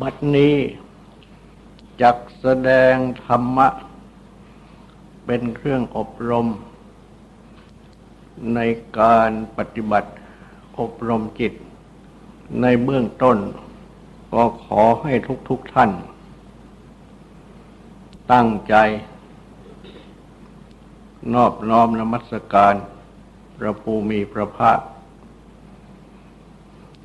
บัดนี้จักแสดงธรรมะ เป็นเครื่องอบรม ในการปฏิบัติอบรมจิต ในเบื้องต้น ก็ขอให้ทุกๆทท่าน ตั้งใจ นอบน้อมนมัสการ พระภูมิพระภาค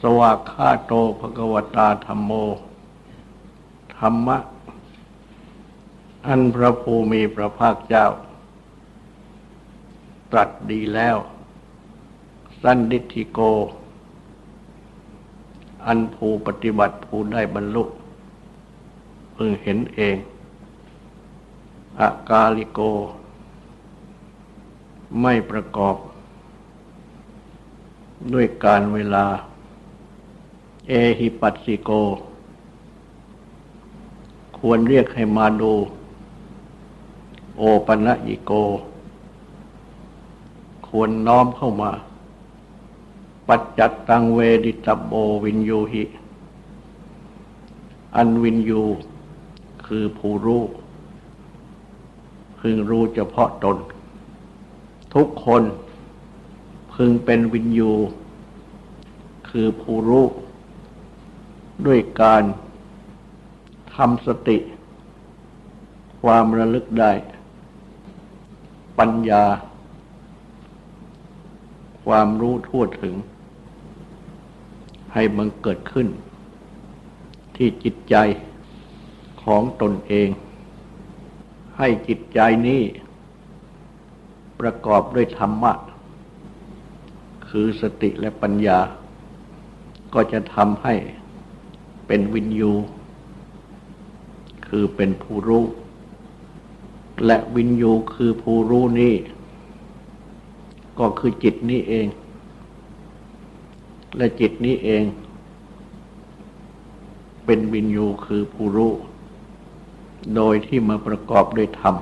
สวากขาโตภกวตาธรรมโม ธรรมะ อันพระภูมิพระภาคเจ้า ตรัสดีแล้ว สันดิธิโก อันภูปฏิบัติภูได้บรรลุพึงเห็นเองอากาลิโก ไม่ประกอบ ด้วยการเวลา เอหิปัสสิโก ควรเรียกให้มาดู โอปัญญิโก ควรน้อมเข้ามา ปัจจัตตังเวดิตโบวินยูหิ อันวินยูคือผู้รู้พึงรู้เฉพาะตน ทุกคนพึงเป็นวินยู คือผู้รู้ ด้วยการทำสติ ความระลึกได้ ปัญญา ความรู้ทั่วถึง ให้มันเกิดขึ้น ที่จิตใจของตนเอง ให้จิตใจนี้ ประกอบด้วยธรรมะ คือสติและปัญญา ก็จะทำให้ เป็นวินยู คือเป็นผู้รู้ และวินยูคือผู้รู้นี้ก็คือจิตนี้เอง และจิตนี้เอง เป็นวินยูคือผู้รู้ โดยที่มาประกอบด้วยธรรม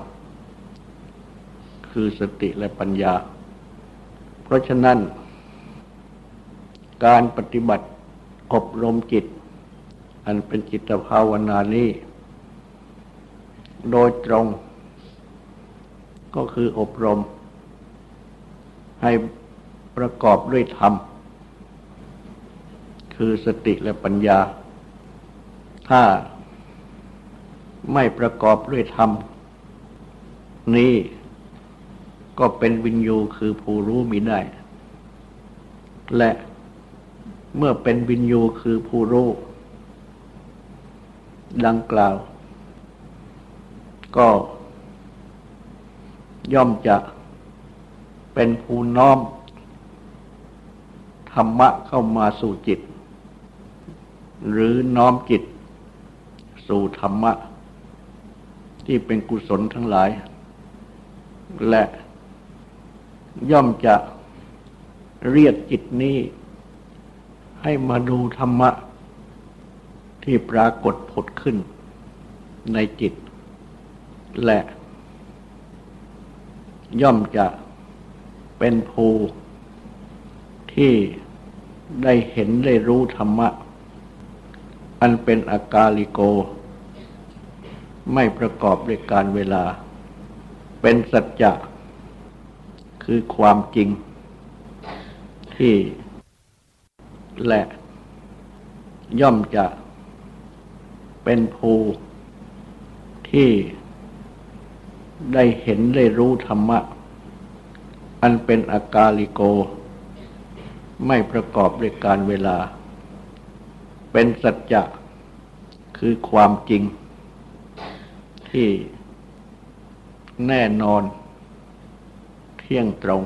คือสติและปัญญา เพราะฉะนั้น การปฏิบัติอบรมจิต อันเป็นจิตภาวนานี้ โดยตรง ก็คืออบรม ให้ประกอบด้วยธรรม คือสติและปัญญา ถ้าไม่ประกอบด้วยธรรม นี้ก็เป็นวิญญูคือผู้รู้มีได้ และเมื่อเป็นวิญญูคือผู้รู้ ดังกล่าว ก็ย่อมจะเป็นผู้น้อม ธรรมะเข้ามาสู่จิต หรือน้อมจิต สู่ธรรมะ ที่เป็นกุศลทั้งหลาย และย่อมจะเรียกจิตนี้ ให้มาดูธรรมะ ที่ปรากฏผลขึ้นในจิต และย่อมจะเป็นภูที่ได้เห็นได้รู้ธรรมะ อันเป็นอากาลิโก ไม่ประกอบด้วยการเวลา เป็นสัจจะคือความจริง ที่และย่อมจะ เป็นภูที่ได้เห็นได้รู้ธรรมะ อันเป็นอากาลิโก ไม่ประกอบด้วยการเวลา เป็นสัจจะคือความจริง ที่แน่นอน เที่ยงตรง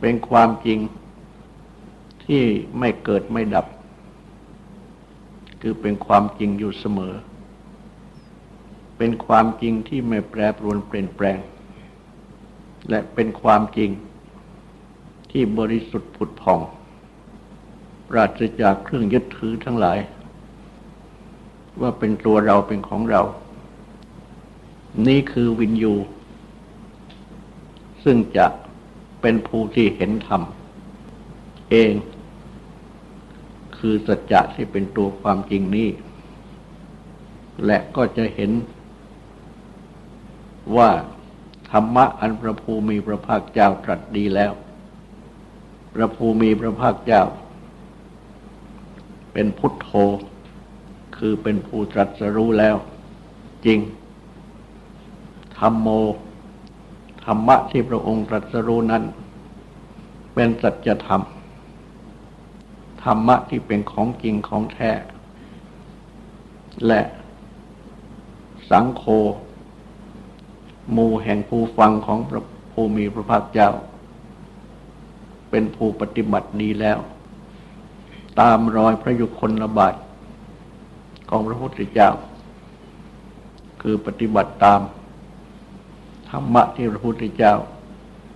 เป็นความจริงที่ไม่เกิดไม่ดับ คือเป็นความจริงอยู่เสมอ เป็นความจริงที่ไม่แปรปรวนเปลี่ยนแปลง และเป็นความจริงที่บริสุทธิ์ผุดผ่อง ปราศจากเครื่องยึดถือทั้งหลาย ว่าเป็นตัวเราเป็นของเรา นี่คือวินยู ซึ่งจะเป็นผู้ที่เห็นธรรมเอง คือสัจจะที่เป็นตัวความจริงนี้ และก็จะเห็นว่าธรรมะอันพระภูมิพระภาคเจ้าตรัสดีแล้ว พระภูมิพระภาคเจ้า เป็นพุทโธ คือเป็นผู้ตรัสรู้แล้ว จริง ธรรมโม ธรรมะที่พระองค์ตรัสรู้นั้น เป็นสัจธรรม ธรรมะที่เป็นของจริงของแท้ และสังโฆมูแห่งผู้ฟังของพระภูมิพระภาคเจ้า เป็นผู้ปฏิบัติดีแล้ว ตามรอยพระยุคลบาทของพระพุทธเจ้า คือปฏิบัติตามธรรมะที่พระพุทธเจ้า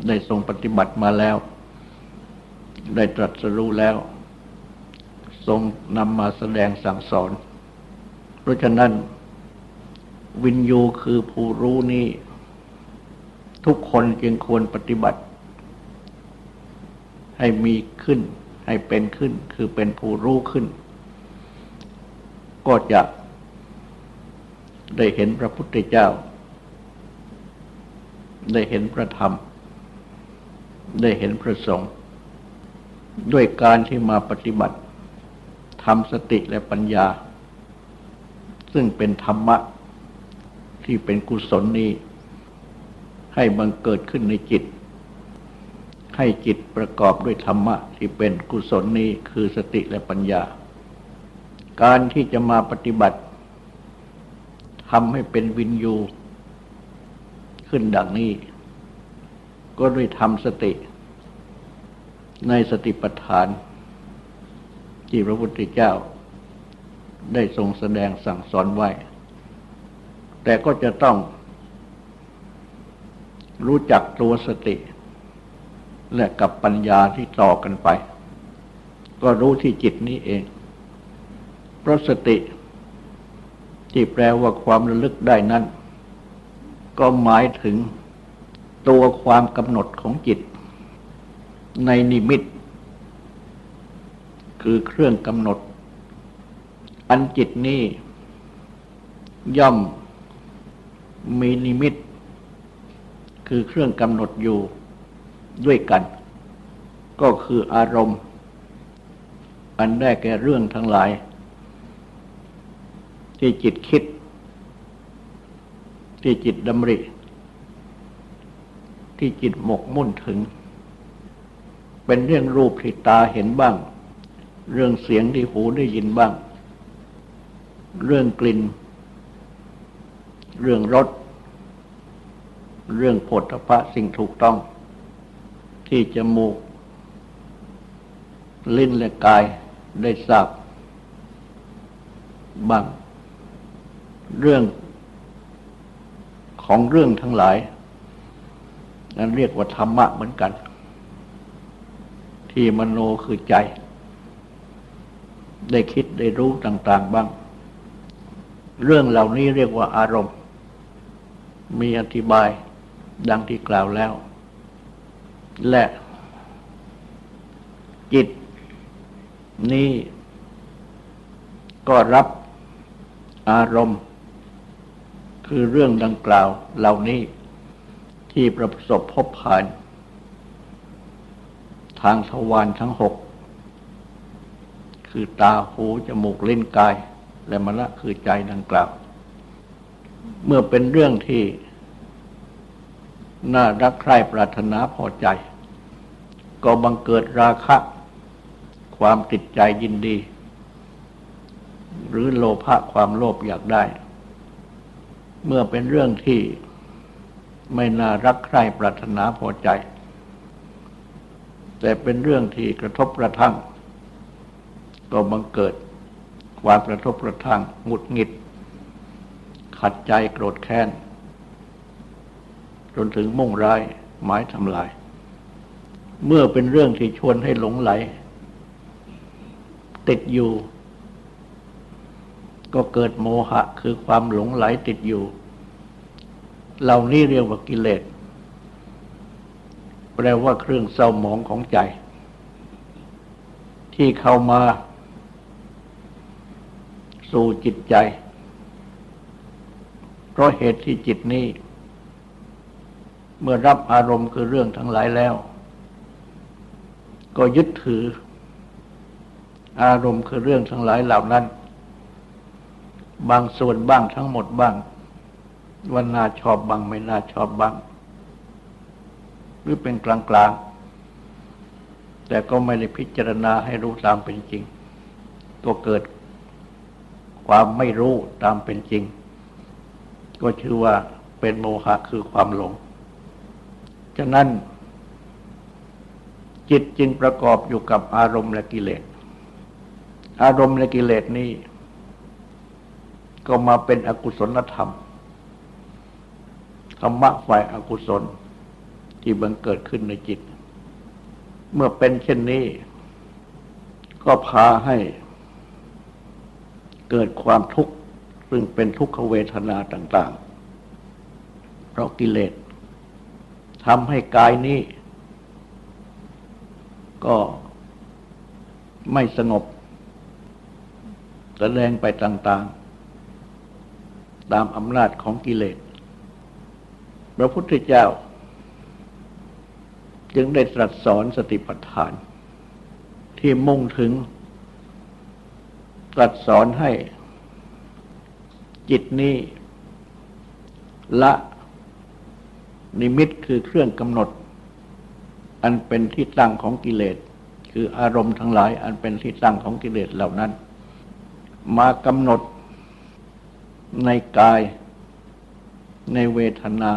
ได้ทรงปฏิบัติมาแล้ว ได้ตรัสรู้แล้ว ทรงนำมาแสดงสั่งสอน เพราะฉะนั้น วินยูคือผู้รู้นี้ ทุกคนจึงควรปฏิบัติ ให้มีขึ้น ให้เป็นขึ้น คือเป็นผู้รู้ขึ้น ก็จะได้เห็นพระพุทธเจ้า ได้เห็นพระธรรม ได้เห็นพระสงฆ์ด้วยการที่มาปฏิบัติ ทำสติและปัญญา ซึ่งเป็นธรรมะที่เป็นกุศลนี้ ให้บังเกิดขึ้นในจิต ให้จิตประกอบด้วยธรรมะที่เป็นกุศลนี้คือสติและปัญญา การที่จะมาปฏิบัติทำให้เป็นวินยูขึ้นดังนี้ ก็ด้วยทำสติ ในสติปัฏฐาน ที่พระพุทธเจ้า ได้ทรงแสดงสั่งสอนไว้ แต่ก็จะต้อง รู้จักตัวสติ และกับปัญญาที่ต่อกันไป ก็รู้ที่จิตนี้เอง เพราะสติที่แปลว่าความระลึกได้นั้น ก็หมายถึงตัวความกำหนดของจิต ในนิมิต คือเครื่องกำหนด อันจิตนี้ ย่อมมีนิมิต คือเครื่องกำหนดอยู่ด้วยกัน ก็คืออารมณ์ อันได้แก่เรื่องทั้งหลาย ที่จิตคิด ที่จิตดำริ ที่จิตหมกมุ่นถึง เป็นเรื่องรูปที่ตาเห็นบ้าง เรื่องเสียงที่หูได้ยินบ้าง เรื่องกลิ่น เรื่องรส เรื่องผลพระสิ่งถูกต้อง ที่จมูก ลิ้นและกายได้ทราบบ้าง เรื่องของเรื่องทั้งหลาย นั้นเรียกว่าธรรมะเหมือนกัน ที่มโนคือใจ ได้คิดได้รู้ต่าง ๆบ้าง เรื่องเหล่านี้เรียกว่าอารมณ์ มีอธิบายดังที่กล่าวแล้ว และจิตนี้ก็รับอารมณ์ คือเรื่องดังกล่าวเหล่านี้ที่ประสบพบผ่าน ทางทวารทั้งหก คือตาหูจมูกลิ้นกาย และมรณะคือใจดังกล่าว เมื่อเป็นเรื่องที่ น่ารักใคร่ปรารถนาพอใจ ก็บังเกิดราคะ ความติดใจยินดี หรือโลภะความโลภอยากได้ เมื่อเป็นเรื่องที่ไม่น่ารักใคร่ปรารถนาพอใจ แต่เป็นเรื่องที่กระทบกระทั่ง ก็บังเกิดความกระทบกระทั่งหงุดหงิด ขัดใจโกรธแค้น จนถึงมุ่งร้ายหมายทำลาย เมื่อเป็นเรื่องที่ชวนให้หลงไหล ติดอยู่ ก็เกิดโมหะคือความหลงไหลติดอยู่ เหล่านี้เรียกว่ากิเลส แปลว่าเครื่องเศร้าหมองของใจ ที่เข้ามา สู่จิตใจ เพราะเหตุที่จิตนี้ เมื่อรับอารมณ์คือเรื่องทั้งหลายแล้ว ก็ยึดถือ อารมณ์คือเรื่องทั้งหลายเหล่านั้น บางส่วนบ้างทั้งหมดบ้างว่าน่าชอบบ้างไม่น่าชอบบ้างหรือเป็นกลางกลางแต่ก็ไม่ได้พิจารณาให้รู้ตามเป็นจริงตัวเกิด ความไม่รู้ตามเป็นจริง ก็ชื่อว่าเป็นโมหะคือความหลง ฉะนั้น จิตจึงประกอบอยู่กับอารมณ์และกิเลส อารมณ์และกิเลสนี้ ก็มาเป็นอกุศลธรรมธรรมะฝ่ายอากุศลที่บังเกิดขึ้นในจิต เมื่อเป็นเช่นนี้ ก็พาให้ เกิดความทุกข์ซึ่งเป็นทุกขเวทนาต่าง ๆ เพราะกิเลสทำให้กายนี้ ก็ไม่สงบ แสดงไปต่าง ๆ ตามอำนาจของกิเลส พระพุทธเจ้า จึงได้ตรัสสอนสติปัฏฐาน ที่มุ่งถึง ตรัสสอนให้ จิตนี้ละนิมิตคือเครื่องกำหนด อันเป็นที่ตั้งของกิเลส คืออารมณ์ทั้งหลาย อันเป็นที่ตั้งของกิเลสเหล่านั้น มากำหนดในกาย ในเวทนา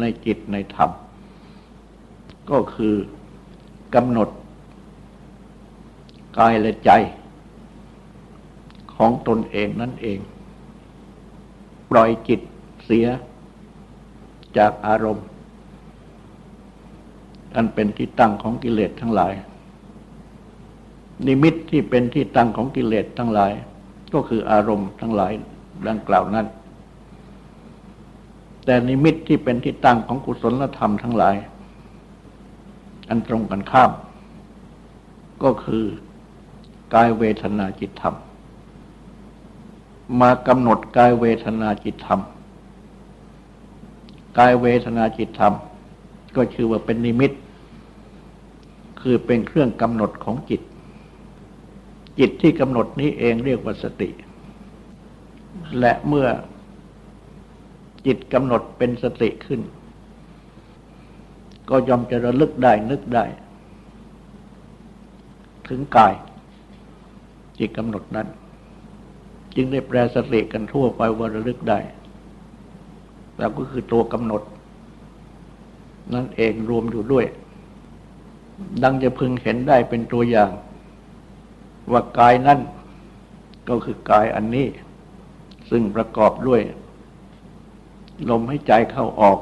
ในจิตในธรรม ก็คือกำหนดกายและใจ ของตนเองนั่นเอง ปล่อยจิตเสียจากอารมณ์อันเป็นที่ตั้งของกิเลสทั้งหลาย นิมิตที่เป็นที่ตั้งของกิเลสทั้งหลาย ก็คืออารมณ์ทั้งหลายดังกล่าวนั้น แต่นิมิตที่เป็นที่ตั้งของกุศลธรรมทั้งหลาย อันตรงกันข้าม ก็คือกายเวทนาจิตธรรม มากำหนดกายเวทนาจิตธรรม กายเวทนาจิตธรรม ก็ชื่อว่าเป็นนิมิต คือเป็นเครื่องกำหนดของจิต จิตที่กำหนดนี้เองเรียกว่าสติ และเมื่อจิตกำหนดเป็นสติขึ้น ก็ยอมจะระลึกได้นึกได้ ถึงกาย จิตกำหนดนั้น จึงได้แปลสติกันทั่วไปว่าระลึกได้แล้วก็คือตัวกำหนด นั่นเองรวมอยู่ด้วย ดังจะพึงเห็นได้เป็นตัวอย่าง ว่ากายนั้นก็คือกายอันนี้ ซึ่งประกอบด้วย ลมให้ใจเข้าออก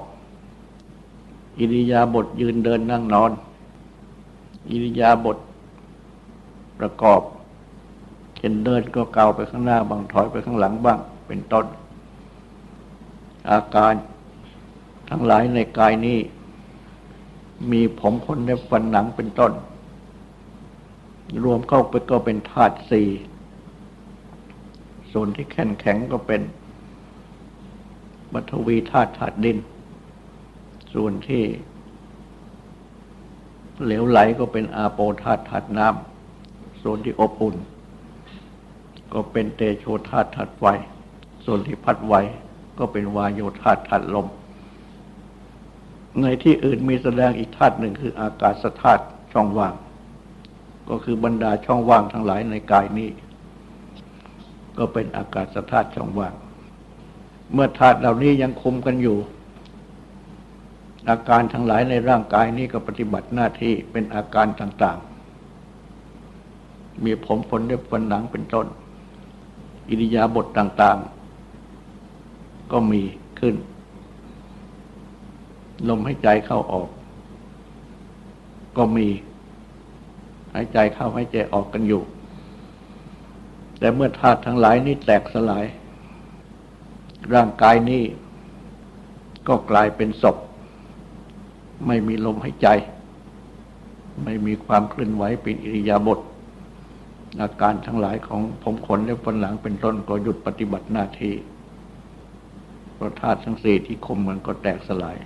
อิริยาบถยืนเดินนั่งนอน อิริยาบถประกอบ ช่นเดินก็เกาไปข้างหน้าบางถอยไปข้างหลังบ้าง เป็นต้น อาการทั้งหลายในกายนี้ มีผมขนเล็บฟันหนังเป็นต้น รวมเข้าไปก็เป็นธาตุสี่ส่วนที่แข็งแข็งก็เป็นบัทวีธาตุธาตุดิน ส่วนที่ เหลวไหลก็เป็นอาโปธาตุธาตุน้ำส่วนที่อบอุ่น ก็เป็นเตโชธาตุธาตุไฟ ส่วนที่พัดไวก็เป็นวายโยธาตุธาตุลม ในที่อื่นมีแสดงอีกธาตุหนึ่งคืออากาศธาตุช่องว่าง ก็คือบรรดาช่องว่างทั้งหลายในกายนี้ ก็เป็นอากาศธาตุช่องว่าง เมื่อธาตุเหล่านี้ยังคุมกันอยู่ อาการทั้งหลายในร่างกายนี้ก็ปฏิบัติหน้าที่เป็นอาการต่าง ๆ มีผมขนเล็บฟันหนังเป็นต้น อิริยาบถต่างๆ ก็มีขึ้น ลมหายใจเข้าออก ก็มีหายใจเข้าหายใจออกกันอยู่ แต่เมื่อธาตุทั้งหลายนี้แตกสลาย ร่างกายนี้ก็กลายเป็นศพ ไม่มีลมหายใจ ไม่มีความเคลื่อนไหวเป็นอิริยาบถ อาการทั้งหลายของผมขนและฟันหลังเป็นต้นก็หยุดปฏิบัติหน้าที่เพราะธาตุทั้งสี่ที่คมมันก็แตกสลาย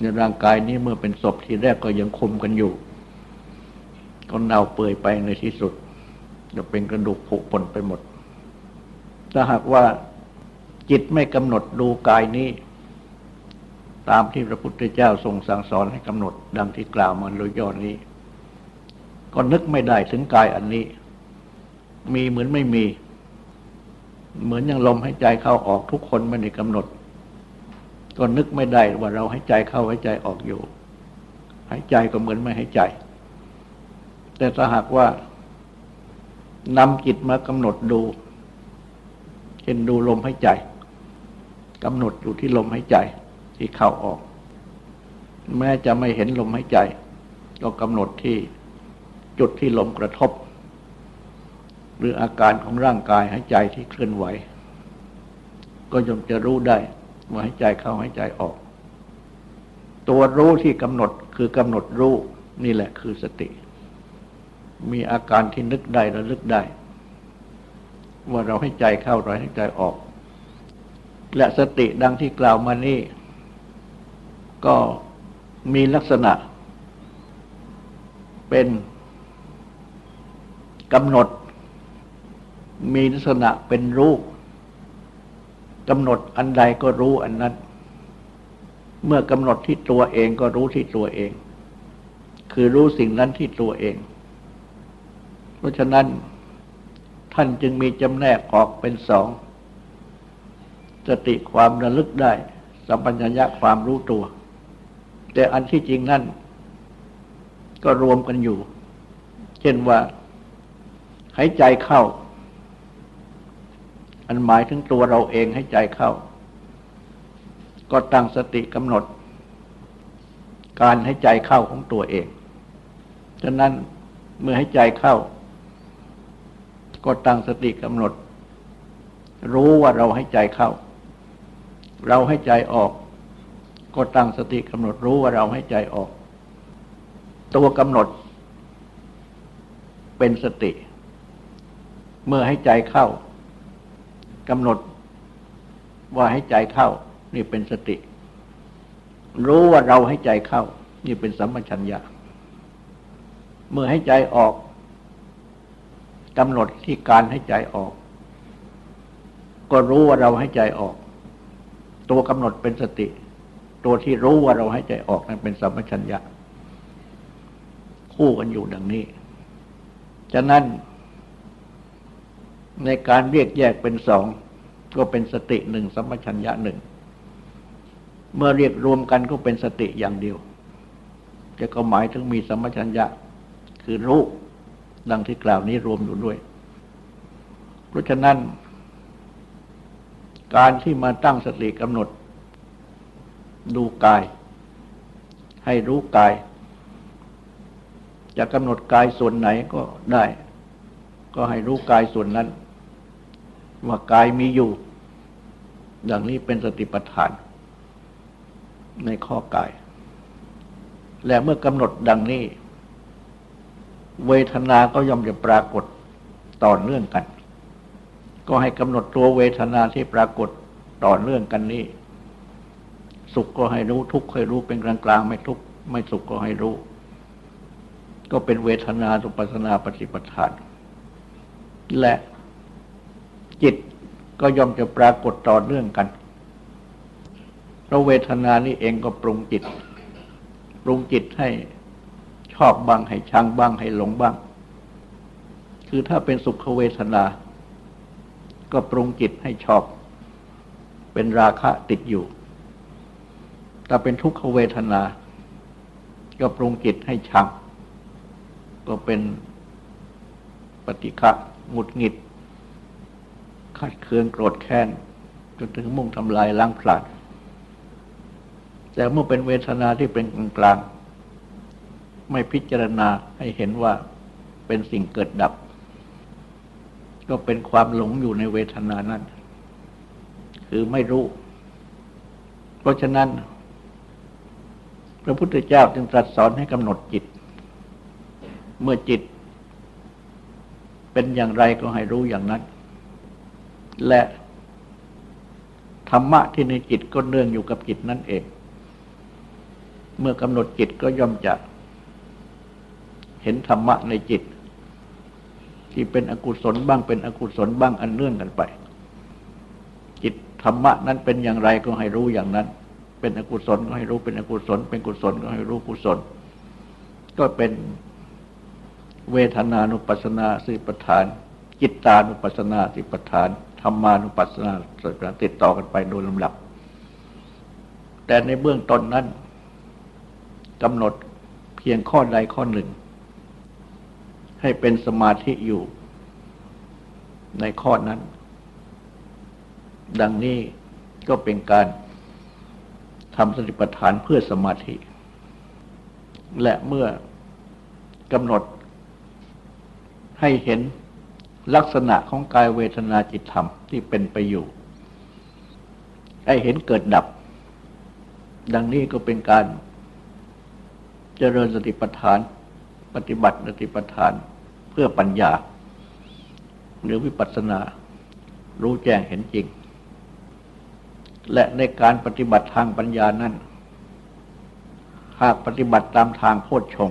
ในร่างกายนี้เมื่อเป็นศพทีแรกก็ยังคมกันอยู่ก็เน่าเปื่อยไปในที่สุดจะเป็นกระดูกผุผลไปหมด ถ้าหากว่าจิตไม่กำหนดดูกายนี้ ตามที่พระพุทธเจ้าทรงสั่งสอนให้กำหนดดังที่กล่าวมาโดยย่อนี้ ก็นึกไม่ได้ถึงกายอันนี้ มีเหมือนไม่มี เหมือนอย่างลมหายใจเข้าออกทุกคนไม่ได้กำหนด ก็นึกไม่ได้ว่าเราหายใจเข้าหายใจออกอยู่หายใจก็เหมือนไม่หายใจ แต่ถ้าหากว่านำจิตมากำหนดดูเช่นดูลมหายใจกำหนดอยู่ที่ลมหายใจที่เข้าออก แม้จะไม่เห็นลมหายใจ ก็กำหนดที่ จุดที่ลมกระทบ หรืออาการของร่างกายหายใจที่เคลื่อนไหว ก็ย่อมจะรู้ได้ว่าหายใจเข้าหายใจออก ตัวรู้ที่กำหนดคือกำหนดรู้นี่แหละคือสติ มีอาการที่นึกได้ระลึกได้ ว่าเราให้ใจเข้าเราให้ใจออก และสติดังที่กล่าวมานี่ ก็มีลักษณะเป็น กำหนด มีลักษณะเป็นรู้กำหนดอันใดก็รู้อันนั้น เมื่อกำหนดที่ตัวเองก็รู้ที่ตัวเอง คือรู้สิ่งนั้นที่ตัวเอง เพราะฉะนั้น ท่านจึงมีจำแนกออกเป็นสองสติความระลึกได้ สัมปัญญะความรู้ตัว แต่อันที่จริงนั่นก็รวมกันอยู่ เช่นว่าายใจเข้า อันหมายถึงตัวเราเองให้ใจเข้า ก็ตั้งสติกำหนด การให้ใจเข้าของตัวเองฉะนั้นเมื่อให้ใจเข้า ก็ตั้งสติกำหนด รู้ว่าเราให้ใจเข้า เราให้ใจออก ก็ตั้งสติกำหนดรู้ว่าเราให้ใจออก ตัวกำหนด เป็นสติ เมื่อให้ใจเข้ากำหนดว่าให้ใจเข้า นี่เป็นสติ รู้ว่าเราให้ใจเข้า นี่เป็นสัมปชัญญะเมื่อให้ใจออกกำหนดที่การให้ใจออก ก็รู้ว่าเราให้ใจออก ตัวกำหนดเป็นสติ ตัวที่รู้ว่าเราให้ใจออกนั้นเป็นสัมปชัญญะคู่กันอยู่ดังนี้ ฉะนั้น ในการเรียกแยกเป็นสอง ก็เป็นสติหนึ่งสัมปชัญญะหนึ่ง เมื่อเรียกรวมกันก็เป็นสติอย่างเดียว จะก็หมายถึงมีสัมปชัญญะ คือรู้ดังที่กล่าวนี้รวมอยู่ด้วย เพราะฉะนั้น การที่มาตั้งสติกำหนด ดูกาย ให้รู้กาย จะกำหนดกายส่วนไหนก็ได้ ก็ให้รู้กายส่วนนั้น ว่ากายมีอยู่ดังนี้เป็นสติปัฏฐาน ในข้อกาย และเมื่อกำหนดดังนี้ เวทนาก็ย่อมจะปรากฏต่อเนื่องกัน ก็ให้กำหนดตัวเวทนาที่ปรากฏต่อเนื่องกันนี้ สุขก็ให้รู้ทุกข์ให้รู้เป็นกลางกลางไม่ทุกข์ไม่สุขก็ให้รู้ ก็เป็นเวทนาสุปัสนาปฏิปทาน และ จิตก็ย่อมจะปรากฏต่อเนื่องกันเราเวทนานี้เองก็ปรุงจิต ปรุงจิตให้ชอบบ้างให้ชังบ้างให้หลงบ้าง คือถ้าเป็นสุขเวทนา ก็ปรุงจิตให้ชอบ เป็นราคะติดอยู่ ถ้าเป็นทุกขเวทนา ก็ปรุงจิตให้ชัง ก็เป็นปฏิฆะหงุดหงิด ขัดเคืองโกรธแค้นจนถึงมุ่งทำลายล้างผลาญแต่เมื่อเป็นเวทนาที่เป็นกลางๆไม่พิจารณาให้เห็นว่าเป็นสิ่งเกิดดับ ก็เป็นความหลงอยู่ในเวทนานั้น คือไม่รู้ เพราะฉะนั้น พระพุทธเจ้าจึงตรัสสอนให้กำหนดจิต เมื่อจิต เป็นอย่างไรก็ให้รู้อย่างนั้น และธรรมะที่ในจิตก็เนื่องอยู่กับจิตนั่นเอง เมื่อกำหนดจิตก็ย่อมจะเห็นธรรมะในจิต ที่เป็นอกุศลบ้างเป็นอกุศลบ้างอันเนื่องกันไป จิตธรรมะนั้นเป็นอย่างไรก็ให้รู้อย่างนั้น เป็นอกุศลก็ให้รู้เป็นอกุศล เป็นกุศลก็ให้รู้กุศล ก็เป็นเวทนานุปัสสนาสิปทาน จิตตานุปัสสนาสิปทาน ธรรมานุปัสสนาสิปทาติดต่อกันไปโดยลำดับ แต่ในเบื้องต้นนั้นกำหนดเพียงข้อใดข้อหนึ่ง ให้เป็นสมาธิอยู่ในข้อนั้น ดังนี้ก็เป็นการทำสติปัฏฐานเพื่อสมาธิ และเมื่อกำหนดให้เห็น ลักษณะของกายเวทนาจิตธรรมที่เป็นไปอยู่ให้เห็นเกิดดับ ดังนี้ก็เป็นการเจริญสติปัฏฐาน ปฏิบัติสติปัฏฐานเพื่อปัญญา หรือวิปัสสนา รู้แจ้งเห็นจริง และในการปฏิบัติทางปัญญานั้น หากปฏิบัติตามทางโพชฌง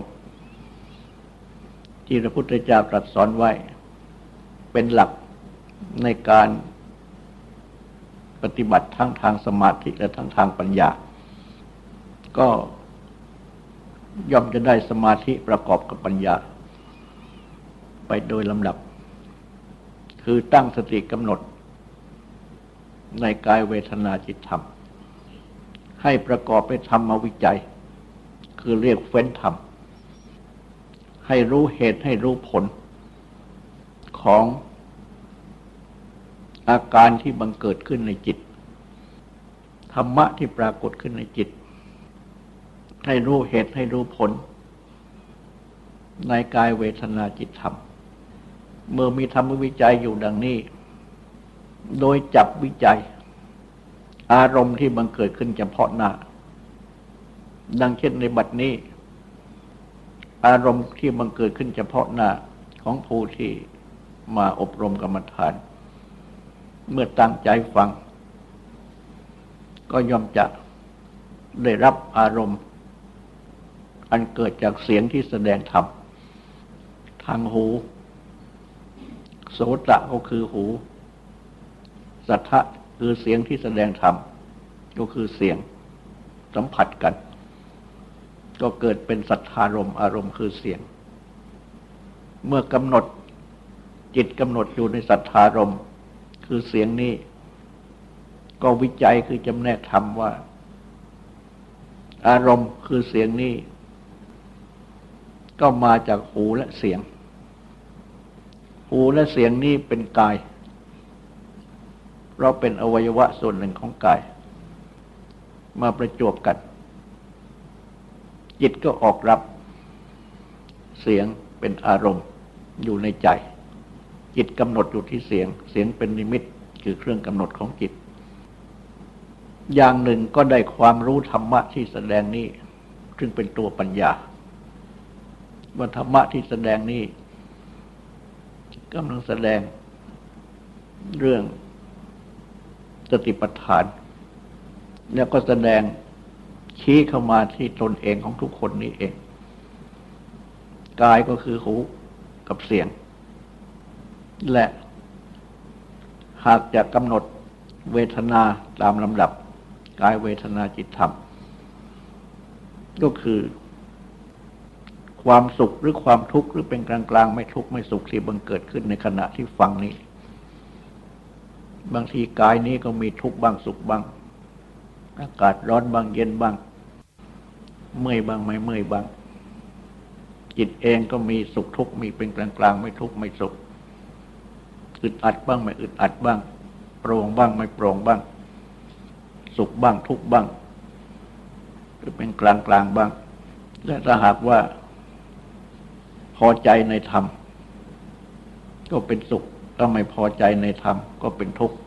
ที่พระพุทธเจ้าตรัสสอนไว้ เป็นหลักในการปฏิบัติทั้งทางสมาธิและทั้งทางปัญญา ก็ย่อมจะได้สมาธิประกอบกับปัญญา ไปโดยลำดับ คือตั้งสติกำหนด ในกายเวทนาจิตธรรม ให้ประกอบไปธรรมวิจัย คือเรียกเฟ้นธรรม ให้รู้เหตุให้รู้ผล ของอาการที่บังเกิดขึ้นในจิต ธรรมะที่ปรากฏขึ้นในจิต ให้รู้เหตุให้รู้ผล ในกายเวทนาจิตธรรม เมื่อมีธรรมวิจัยอยู่ดังนี้ โดยจับวิจัย อารมณ์ที่บังเกิดขึ้นเฉพาะหน้า ดังเช่นในบัดนี้ อารมณ์ที่บังเกิดขึ้นเฉพาะหน้าของผู้ที่ มาอบรมกรรมฐาน เมื่อตั้งใจฟัง ก็ย่อมจะได้รับอารมณ์ อันเกิดจากเสียงที่แสดงธรรมทางหู โสตะก็คือหู สัทธะคือเสียงที่แสดงธรรมก็คือเสียงสัมผัสกัน ก็เกิดเป็นสัทธารมอารมณ์คือเสียง เมื่อกำหนด จิตกำหนดอยู่ในสัทธารมคือเสียงนี้ ก็วิจัยคือจำแนกธรรมว่า อารมณ์คือเสียงนี้ ก็มาจากหูและเสียง หูและเสียงนี้เป็นกาย เราเป็นอวัยวะส่วนหนึ่งของกาย มาประจวบกัน จิตก็ออกรับเสียงเป็นอารมณ์อยู่ในใจ จิตกำหนดอยู่ที่เสียง เสียงเป็นนิมิตคือเครื่องกำหนดของจิต อย่างหนึ่งก็ได้ความรู้ธรรมะที่แสดงนี้ ซึ่งเป็นตัวปัญญาว่าธรรมะที่แสดงนี้กำลังแสดงเรื่องสติปัฏฐาน แล้วก็แสดงชี้เข้ามาที่ตนเองของทุกคนนี้เอง กายก็คือหูกับเสียง และหากจะกำหนดเวทนาตามลำดับกายเวทนาจิตธรรม ก็คือ ความสุขหรือความทุกข์หรือเป็นกลางกลางไม่ทุกข์ไม่สุขที่บังเกิดขึ้นในขณะที่ฟังนี้ บางทีกายนี้ก็มีทุกข์บ้างสุขบ้าง อากาศร้อนบ้างเย็นบ้าง เมื่อยบ้างไม่เมื่อยบ้าง จิตเองก็มีสุขทุกข์มีเป็นกลางกลางไม่ทุกข์ไม่สุข อึดอัดบ้างไม่อึดอัดบ้าง โปร่งบ้างไม่โปร่งบ้าง สุขบ้างทุกบ้าง หรือเป็นกลางกลางบ้าง และถ้าหากว่า พอใจในธรรม ก็เป็นสุข ถ้าไม่พอใจในธรรม ก็เป็นทุกข์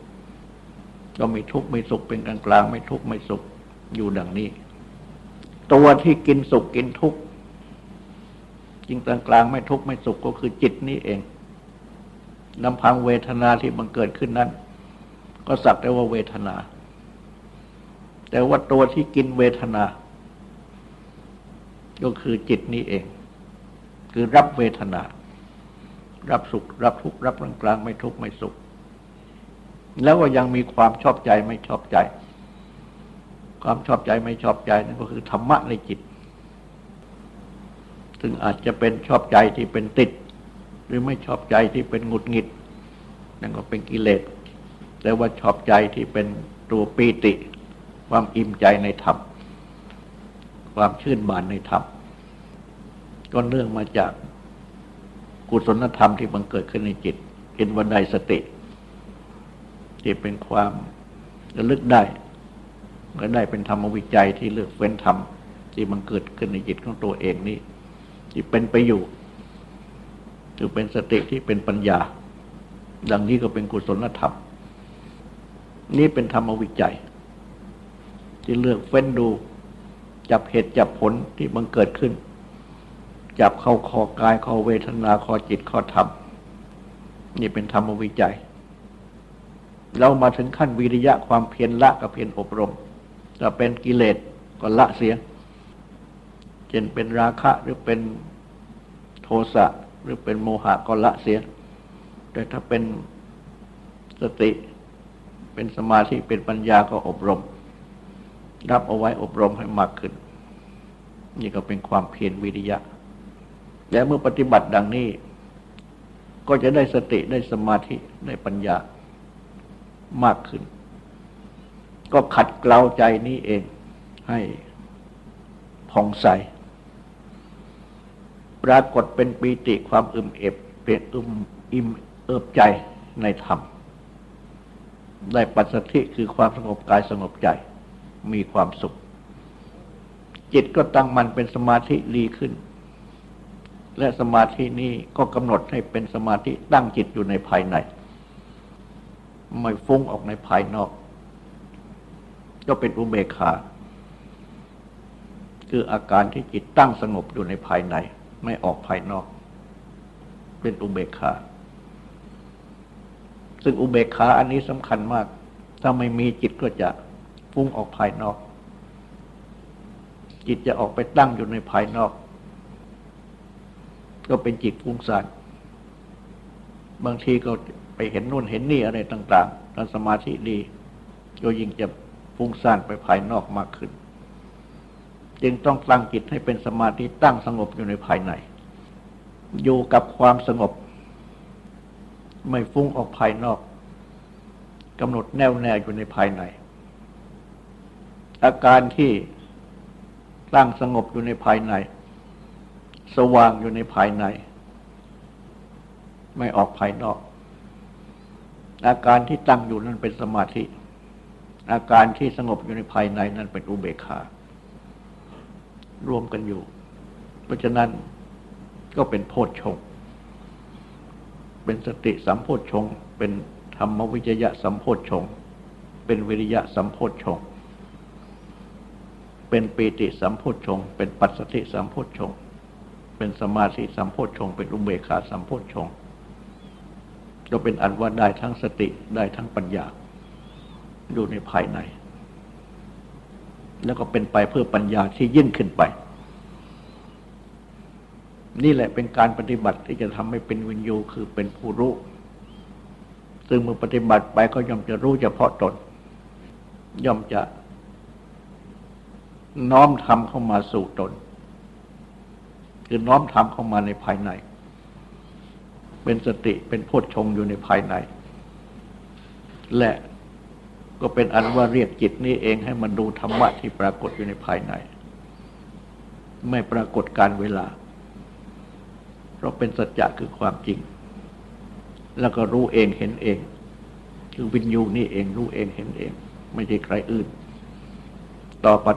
ก็มีทุกข์ไม่สุขเป็นกลางกลางไม่ทุกข์ไม่สุขอยู่ดังนี้ ตัวที่กินสุขกินทุกข์จริงกลางกลางไม่ทุกข์ไม่สุขก็คือจิตนี้เอง ลำพังเวทนาที่มันเกิดขึ้นนั้น ก็สักแต่ว่าเวทนา แต่ว่าตัวที่กินเวทนา ก็คือจิตนี้เอง คือรับเวทนา รับสุข รับทุกข์รับกลางกลางไม่ทุกข์ไม่สุข แล้วก็ยังมีความชอบใจไม่ชอบใจ ความชอบใจไม่ชอบใจนั่นก็คือธรรมะในจิต ซึ่งอาจจะเป็นชอบใจที่เป็นติด หรือไม่ชอบใจที่เป็นหงุดหงิด นั่นก็เป็นกิเลสแต่ว่าชอบใจที่เป็นตัวปีติ ความอิ่มใจในธรรมความชื่นบานในธรรมก็เนื่องมาจากกุศลธรรมที่บังเกิดขึ้นในจิตเห็นวันใดสติที่เป็นความระลึกได้ก็ได้เป็นธรรมวิจัยที่เลือกเฟ้นธรรมที่มันเกิดขึ้นในจิตของตัวเองนี่ที่เป็นไปอยู่ คือเป็นสติที่เป็นปัญญา ดังนี้ก็เป็นกุศลธรรม นี่เป็นธรรมวิจัย ที่เลือกเฟ้นดู จับเหตุจับผลที่มันเกิดขึ้น จับเข้าคอกายคอเวทนาคอจิตคอธรรม นี่เป็นธรรมวิจัย เรามาถึงขั้นวิริยะความเพียรละกับเพียรอบรมจะเป็นกิเลสก็ละเสียเช่นเป็นราคะหรือเป็นโทสะ หรือเป็นโมหะก็ละเสีย แต่ถ้าเป็นสติ เป็นสมาธิเป็นปัญญาก็อบรม รับเอาไว้อบรมให้มากขึ้น นี่ก็เป็นความเพียรวิริยะ และเมื่อปฏิบัติดังนี้ ก็จะได้สติได้สมาธิได้ปัญญามากขึ้น ก็ขัดเกลาใจนี้เองให้ผ่องใส ปรากฏเป็นปีติความอึมเอบเป็นอึมอิ่มเอิบใจในธรรม ได้ปัสสธิคือความสงบกายสงบใจ มีความสุข จิตก็ตั้งมันเป็นสมาธิดีขึ้น และสมาธินี้ก็กำหนดให้เป็นสมาธิตั้งจิตอยู่ในภายใน ไม่ฟุ้งออกในภายนอก ก็เป็นอุเบกขา คืออาการที่จิตตั้งสงบอยู่ในภายใน ไม่ออกภายนอก เป็นอุเบกขาซึ่งอุเบกขาอันนี้สำคัญมาก ถ้าไม่มีจิตก็จะฟุ้งออกภายนอก จิตจะออกไปตั้งอยู่ในภายนอก ก็เป็นจิตฟุ้งซ่านบางทีก็ไปเห็นนู่นเห็นนี่อะไรต่างๆถ้าสมาธิดีก็ยิ่งจะฟุ้งซ่านไปภายนอกมากขึ้น จึงต้องตั้งจิตให้เป็นสมาธิตั้งสงบอยู่ในภายใน อยู่กับความสงบ ไม่ฟุ้งออกภายนอกกำหนดแน่วแน่อยู่ในภายใน อาการที่ตั้งสงบอยู่ในภายใน สว่างอยู่ในภายใน ไม่ออกภายนอก อาการที่ตั้งอยู่นั้นเป็นสมาธิ อาการที่สงบอยู่ในภายในนั้นเป็นอุเบกขา รวมกันอยู่ เพราะฉะนั้นก็เป็นโพชฌงเป็นสติสัมโพชฌงเป็นธรรมวิจยะสัมโพชฌงเป็นวิริยะสัมโพชฌงเป็นปีติสัมโพชฌงเป็นปัสสติสัมโพชฌงเป็นสมาธิสัมโพชฌงเป็นอุเบกขาสัมโพชฌงก็เป็นอันว่าได้ทั้งสติได้ทั้งปัญญาอยู่ในภายใน แล้วก็เป็นไปเพื่อปัญญาที่ยิ่งขึ้นไป นี่แหละเป็นการปฏิบัติที่จะทำให้เป็นวิญญูคือเป็นผู้รู้ ซึ่งเมื่อปฏิบัติไปก็ย่อมจะรู้เฉพาะตน ย่อมจะน้อมทำเข้ามาสู่ตน คือน้อมทำเข้ามาในภายใน เป็นสติเป็นโพชฌงอยู่ในภายใน และ ก็เป็นอันว่าเรียกจิตนี้เองให้มันดูธรรมะที่ปรากฏอยู่ในภายใน ไม่ปรากฏการเวลา เพราะเป็นสัจจะคือความจริง แล้วก็รู้เองเห็นเอง คือวินยูนี่เองรู้เองเห็นเอง ไม่ใช่ใครอื่น ต่อไป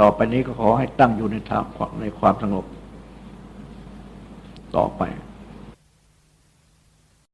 ต่อไปนี้ก็ขอให้ตั้งอยู่ในทางในความสงบ ต่อไป